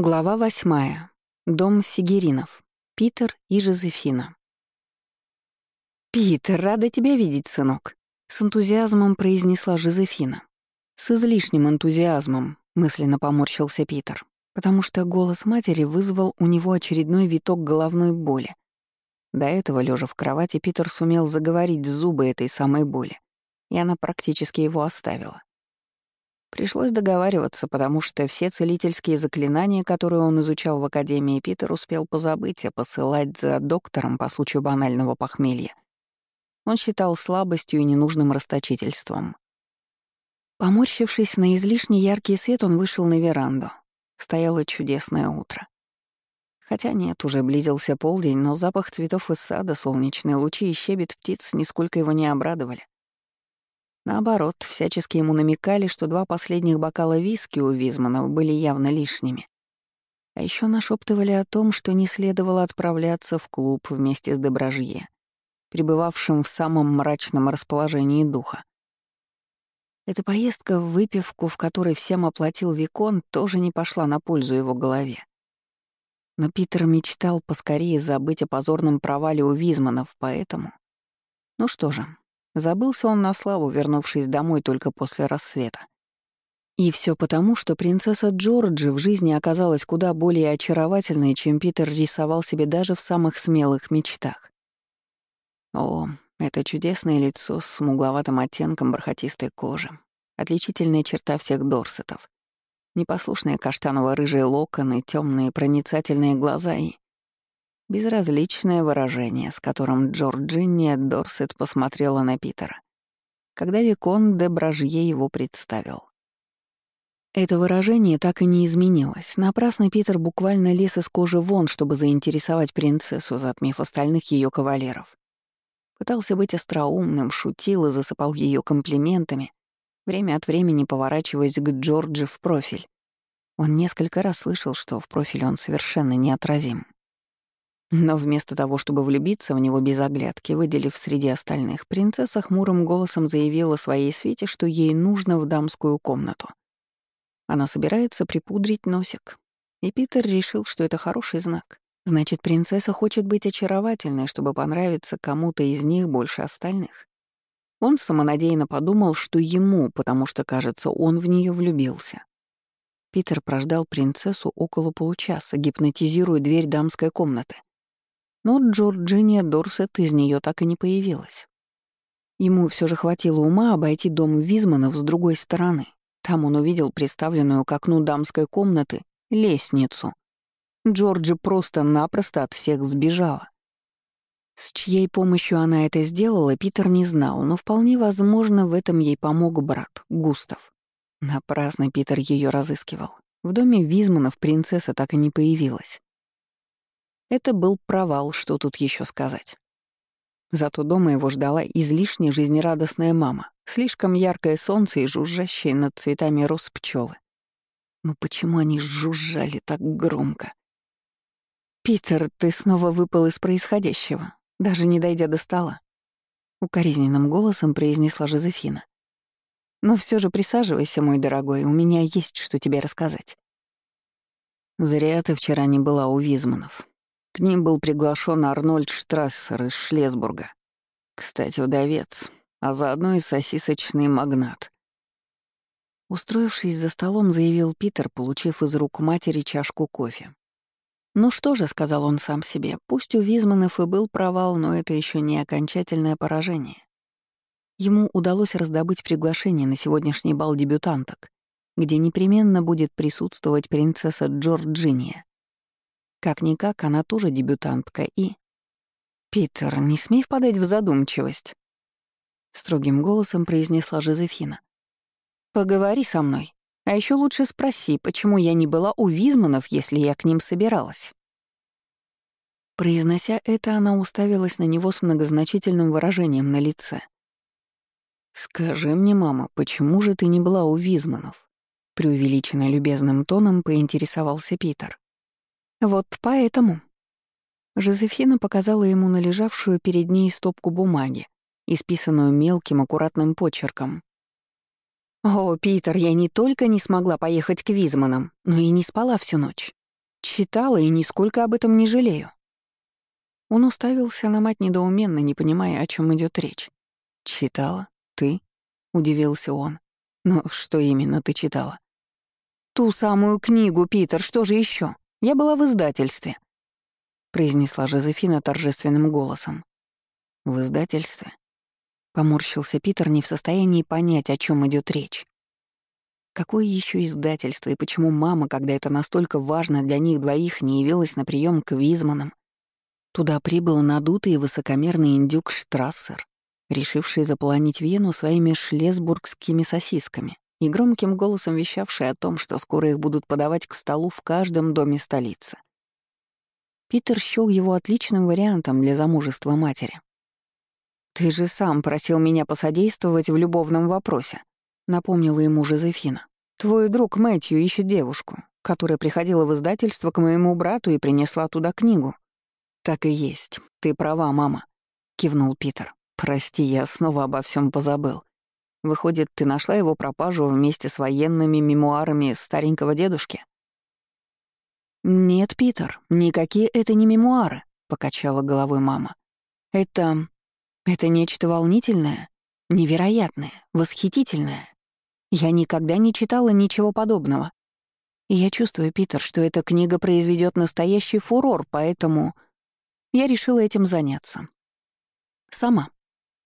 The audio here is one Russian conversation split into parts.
Глава восьмая. Дом Сигеринов. Питер и Жозефина. «Питер, рада тебя видеть, сынок», — с энтузиазмом произнесла Жозефина. С излишним энтузиазмом, мысленно поморщился Питер, потому что голос матери вызвал у него очередной виток головной боли. До этого, лежа в кровати, Питер сумел заговорить зубы этой самой боли, и она практически его оставила. Пришлось договариваться, потому что все целительские заклинания, которые он изучал в Академии, Питер успел позабыть, а посылать за доктором по случаю банального похмелья. Он считал слабостью и ненужным расточительством. Поморщившись на излишне яркий свет, он вышел на веранду. Стояло чудесное утро. Хотя нет, уже близился полдень, но запах цветов из сада, солнечные лучи и щебет птиц нисколько его не обрадовали. Наоборот, всячески ему намекали, что два последних бокала виски у Визманов были явно лишними. А еще нашептывали о том, что не следовало отправляться в клуб вместе с Доброжье, пребывавшим в самом мрачном расположении духа. Эта поездка в выпивку, в которой всем оплатил Викон, тоже не пошла на пользу его голове. Но Питер мечтал поскорее забыть о позорном провале у Визманов, поэтому... Ну что же, Забылся он на славу, вернувшись домой только после рассвета. И все потому, что принцесса Джорджи в жизни оказалась куда более очаровательной, чем Питер рисовал себе даже в самых смелых мечтах. О, это чудесное лицо с смугловатым оттенком бархатистой кожи, отличительная черта всех Дорсетов. Непослушные каштаново-рыжие локоны, темные проницательные глаза и Безразличное выражение, с которым Джорджиния Дорсет посмотрела на Питера, когда Викон де Бражье его представил. Это выражение так и не изменилось. Напрасно Питер буквально лез из кожи вон, чтобы заинтересовать принцессу, затмив остальных ее кавалеров. Пытался быть остроумным, шутил и засыпал ее комплиментами, время от времени поворачиваясь к Джорджи в профиль. Он несколько раз слышал, что в профиле он совершенно неотразим. Но вместо того, чтобы влюбиться в него без оглядки, выделив среди остальных, принцесса хмурым голосом заявила своей свите, что ей нужно в дамскую комнату. Она собирается припудрить носик. И Питер решил, что это хороший знак. Значит, принцесса хочет быть очаровательной, чтобы понравиться кому-то из них больше остальных. Он самонадеянно подумал, что ему, потому что, кажется, он в нее влюбился. Питер прождал принцессу около получаса, гипнотизируя дверь дамской комнаты. Но Джорджиния Дорсет из нее так и не появилась. Ему все же хватило ума обойти дом Визманов с другой стороны. Там он увидел приставленную к окну дамской комнаты лестницу. Джорджи просто-напросто от всех сбежала. С чьей помощью она это сделала, Питер не знал, но вполне возможно, в этом ей помог брат, Густав. Напрасно Питер ее разыскивал. В доме Визманов принцесса так и не появилась. Это был провал, что тут еще сказать. Зато дома его ждала излишне жизнерадостная мама, слишком яркое солнце и жужжащие над цветами роз пчелы. Но почему они жужжали так громко? «Питер, ты снова выпал из происходящего, даже не дойдя до стола», — укоризненным голосом произнесла Жозефина. «Но все же присаживайся, мой дорогой, у меня есть что тебе рассказать». «Зря ты вчера не была у Визманов», к ним был приглашен Арнольд Штрассер из Шлесбурга. Кстати, вдовец, а заодно и сосисочный магнат. Устроившись за столом, заявил Питер, получив из рук матери чашку кофе. «Ну что же», — сказал он сам себе, — «пусть у Визманов и был провал, но это еще не окончательное поражение». Ему удалось раздобыть приглашение на сегодняшний бал дебютанток, где непременно будет присутствовать принцесса Джорджиния. Как-никак, она тоже дебютантка и... «Питер, не смей впадать в задумчивость», — строгим голосом произнесла Жозефина. «Поговори со мной, а еще лучше спроси, почему я не была у Визманов, если я к ним собиралась». Произнося это, она уставилась на него с многозначительным выражением на лице. «Скажи мне, мама, почему же ты не была у Визманов?» Преувеличенно любезным тоном поинтересовался Питер. Вот поэтому. Жозефина показала ему належавшую перед ней стопку бумаги, исписанную мелким аккуратным почерком. «О, Питер, я не только не смогла поехать к Визманам, но и не спала всю ночь. Читала и нисколько об этом не жалею». Он уставился на мать недоуменно, не понимая, о чем идет речь. «Читала? Ты?» — удивился он. «Ну, что именно ты читала?» «Ту самую книгу, Питер, что же еще? Я была в издательстве», — произнесла Жозефина торжественным голосом. «В издательстве?» Поморщился Питер, не в состоянии понять, о чем идет речь. Какое еще издательство и почему мама, когда это настолько важно для них двоих, не явилась на прием к Визманам? Туда прибыл надутый и высокомерный индюк Штрассер, решивший заполонить Вену своими шлесбургскими сосисками и громким голосом вещавший о том, что скоро их будут подавать к столу в каждом доме столицы. Питер счёл его отличным вариантом для замужества матери. «Ты же сам просил меня посодействовать в любовном вопросе», — напомнила ему Жозефина. «Твой друг Мэтью ищет девушку, которая приходила в издательство к моему брату и принесла туда книгу». «Так и есть. Ты права, мама», — кивнул Питер. «Прости, я снова обо всем позабыл. Выходит, ты нашла его пропажу вместе с военными мемуарами старенького дедушки?» «Нет, Питер, никакие это не мемуары», — покачала головой мама. «Это... это нечто волнительное, невероятное, восхитительное. Я никогда не читала ничего подобного. Я чувствую, Питер, что эта книга произведет настоящий фурор, поэтому я решила этим заняться. Сама.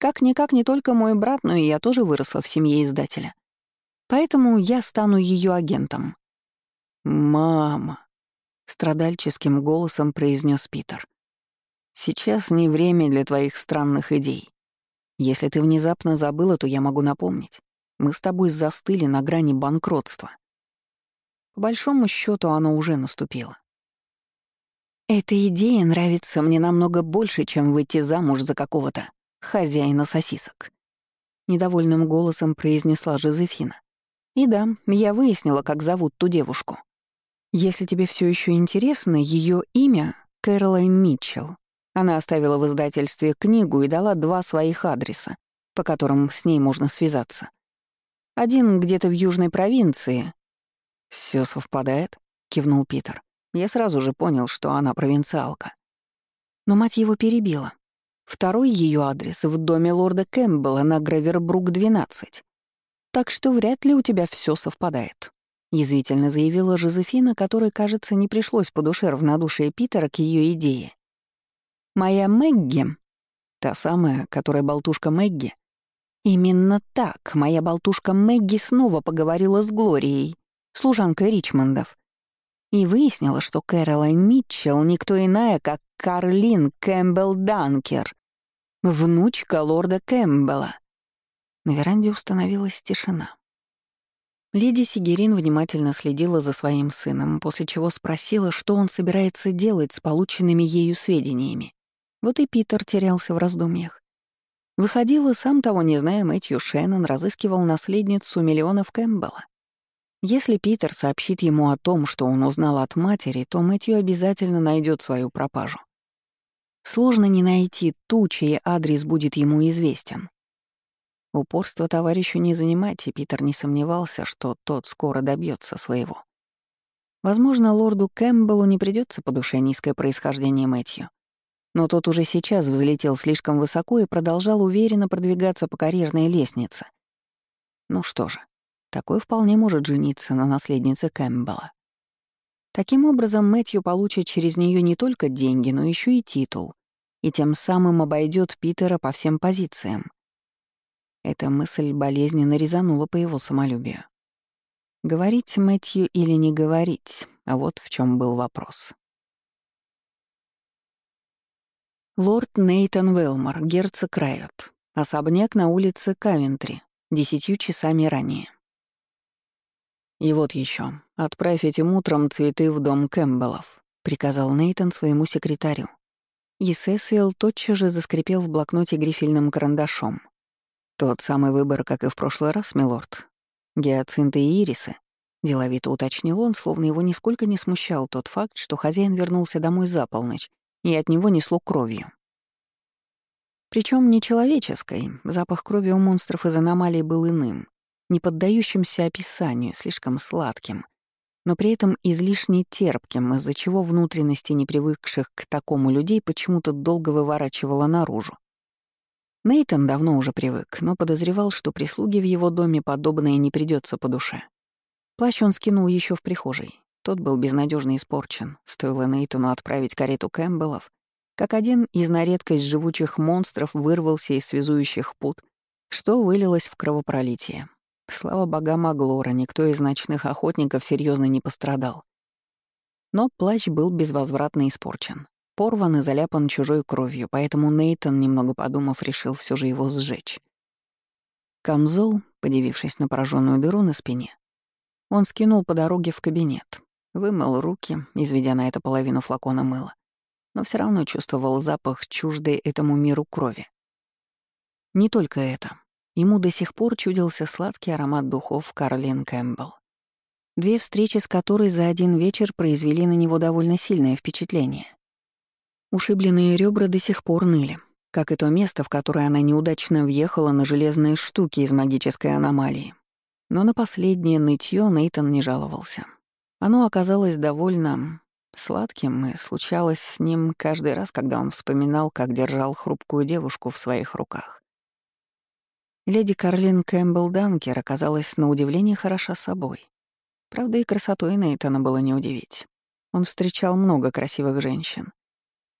Как-никак не только мой брат, но и я тоже выросла в семье издателя. Поэтому я стану ее агентом. «Мама», — страдальческим голосом произнес Питер. «Сейчас не время для твоих странных идей. Если ты внезапно забыла, то я могу напомнить. Мы с тобой застыли на грани банкротства. По большому счету, оно уже наступило. Эта идея нравится мне намного больше, чем выйти замуж за какого-то хозяина сосисок. Недовольным голосом произнесла Жозефина. И да, я выяснила, как зовут ту девушку. Если тебе все еще интересно, ее имя — Кэролайн Митчелл. Она оставила в издательстве книгу и дала два своих адреса, по которым с ней можно связаться. Один где-то в южной провинции. Все совпадает, кивнул Питер. Я сразу же понял, что она провинциалка. Но мать его перебила. Второй ее адрес в доме лорда Кэмпбелла на Гравербрук 12. Так что вряд ли у тебя все совпадает. Язвительно заявила Жозефина, которой, кажется, не пришлось по душе равнодушие Питера к ее идее. «Моя Мэгги, та самая, которая болтушка Мэгги, именно так моя болтушка Мэгги снова поговорила с Глорией, служанкой Ричмондов, и выяснила, что Кэролайн Митчелл никто иная, как Карлин Кэмпбелл Данкер, внучка лорда Кэмпбелла. На веранде установилась тишина. Леди Сигерин внимательно следила за своим сыном, после чего спросила, что он собирается делать с полученными ею сведениями. Вот и Питер терялся в раздумьях. Выходило, сам того не зная, Мэтью Шеннон разыскивал наследницу миллионов Кэмпбелла. Если Питер сообщит ему о том, что он узнал от матери, то Мэтью обязательно найдет свою пропажу. Сложно не найти ту, чей адрес будет ему известен. Упорство товарищу не занимать, и Питер не сомневался, что тот скоро добьется своего. Возможно, лорду Кэмпбеллу не придется по душе низкое происхождение Мэтью. Но тот уже сейчас взлетел слишком высоко и продолжал уверенно продвигаться по карьерной лестнице. Ну что же, такой вполне может жениться на наследнице Кэмпбелла. Таким образом, Мэтью получит через нее не только деньги, но еще и титул, и тем самым обойдет Питера по всем позициям. Эта мысль болезненно резанула по его самолюбию. Говорить Мэтью или не говорить, а вот в чем был вопрос. Лорд Нейтан Велмор, герцог Райот. Особняк на улице Кавентри, десятью часами ранее. И вот еще, отправь этим утром цветы в дом Кэмпбеллов», — приказал Нейтон своему секретарю. И Сесвилл тотчас же заскрипел в блокноте грифельным карандашом. «Тот самый выбор, как и в прошлый раз, милорд. Гиацинты и ирисы», — деловито уточнил он, словно его нисколько не смущал тот факт, что хозяин вернулся домой за полночь, и от него несло кровью. Причем не человеческой, запах крови у монстров из аномалий был иным не поддающимся описанию, слишком сладким. Но при этом излишне терпким, из-за чего внутренности непривыкших к такому людей почему-то долго выворачивало наружу. Нейтон давно уже привык, но подозревал, что прислуги в его доме подобное не придется по душе. Плащ он скинул еще в прихожей. Тот был безнадежно испорчен. Стоило Нейтону отправить карету Кэмпбеллов, как один из на редкость живучих монстров вырвался из связующих пут, что вылилось в кровопролитие. Слава богам Аглора, никто из ночных охотников серьезно не пострадал. Но плащ был безвозвратно испорчен. Порван и заляпан чужой кровью, поэтому Нейтон, немного подумав, решил все же его сжечь. Камзол, подивившись на пораженную дыру на спине, он скинул по дороге в кабинет, вымыл руки, изведя на это половину флакона мыла, но все равно чувствовал запах чуждой этому миру крови. Не только это. Ему до сих пор чудился сладкий аромат духов Карлин Кэмпбелл. Две встречи с которой за один вечер произвели на него довольно сильное впечатление. Ушибленные ребра до сих пор ныли, как и то место, в которое она неудачно въехала на железные штуки из магической аномалии. Но на последнее нытье Нейтон не жаловался. Оно оказалось довольно сладким и случалось с ним каждый раз, когда он вспоминал, как держал хрупкую девушку в своих руках. Леди Карлин Кэмпбелл Данкер оказалась на удивление хороша собой. Правда, и красотой Нейтана было не удивить. Он встречал много красивых женщин.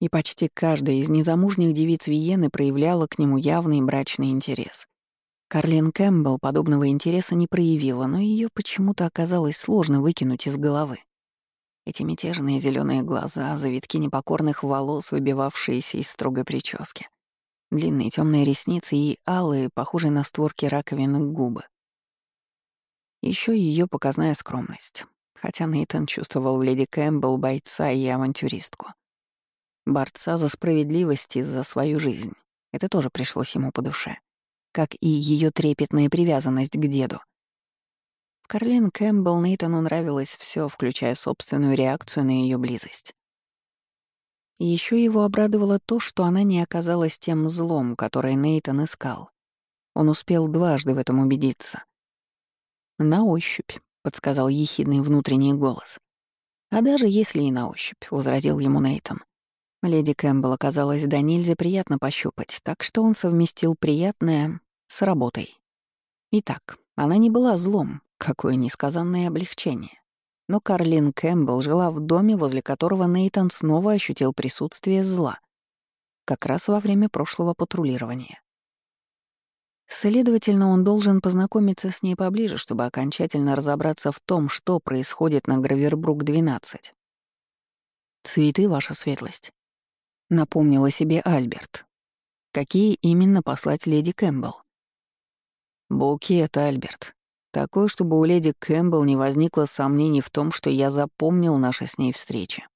И почти каждая из незамужних девиц Виены проявляла к нему явный брачный интерес. Карлин Кэмпбелл подобного интереса не проявила, но ее почему-то оказалось сложно выкинуть из головы. Эти мятежные зеленые глаза, завитки непокорных волос, выбивавшиеся из строгой прически — длинные темные ресницы и алые, похожие на створки раковины губы. Еще ее показная скромность, хотя Нейтан чувствовал в леди Кэмпбелл бойца и авантюристку. Борца за справедливость и за свою жизнь. Это тоже пришлось ему по душе. Как и ее трепетная привязанность к деду. В Карлин Кэмпбелл Нейтану нравилось все, включая собственную реакцию на ее близость. И еще его обрадовало то, что она не оказалась тем злом, которое Нейтан искал. Он успел дважды в этом убедиться. «На ощупь», — подсказал ехидный внутренний голос. «А даже если и на ощупь», — возразил ему Нейтан. Леди Кэмпбелл оказалась до нельзя приятно пощупать, так что он совместил приятное с работой. Итак, она не была злом, какое несказанное облегчение. Но Карлин Кэмпбелл жила в доме, возле которого Нейтан снова ощутил присутствие зла. Как раз во время прошлого патрулирования. Следовательно, он должен познакомиться с ней поближе, чтобы окончательно разобраться в том, что происходит на Гравербрук-12. «Цветы, ваша светлость», — напомнила себе Альберт. «Какие именно послать леди Кэмпбелл?» «Букет, Альберт», такой, чтобы у леди Кэмпбелл не возникло сомнений в том, что я запомнил наши с ней встречи.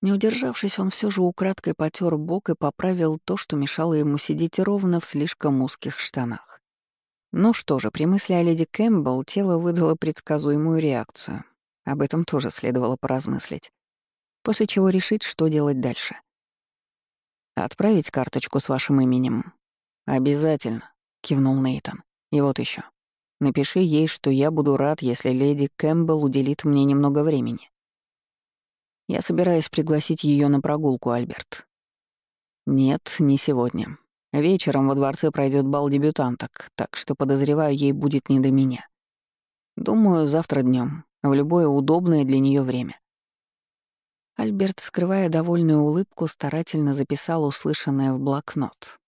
Не удержавшись, он все же украдкой потер бок и поправил то, что мешало ему сидеть ровно в слишком узких штанах. Ну что же, при мысли о леди Кэмпбелл тело выдало предсказуемую реакцию. Об этом тоже следовало поразмыслить. После чего решить, что делать дальше. «Отправить карточку с вашим именем?» «Обязательно», — кивнул Нейтон. «И вот еще. Напиши ей, что я буду рад, если леди Кэмпбелл уделит мне немного времени. Я собираюсь пригласить ее на прогулку, Альберт. Нет, не сегодня. Вечером во дворце пройдет бал дебютанток, так что, подозреваю, ей будет не до меня. Думаю, завтра днем, в любое удобное для нее время. Альберт, скрывая довольную улыбку, старательно записал услышанное в блокнот.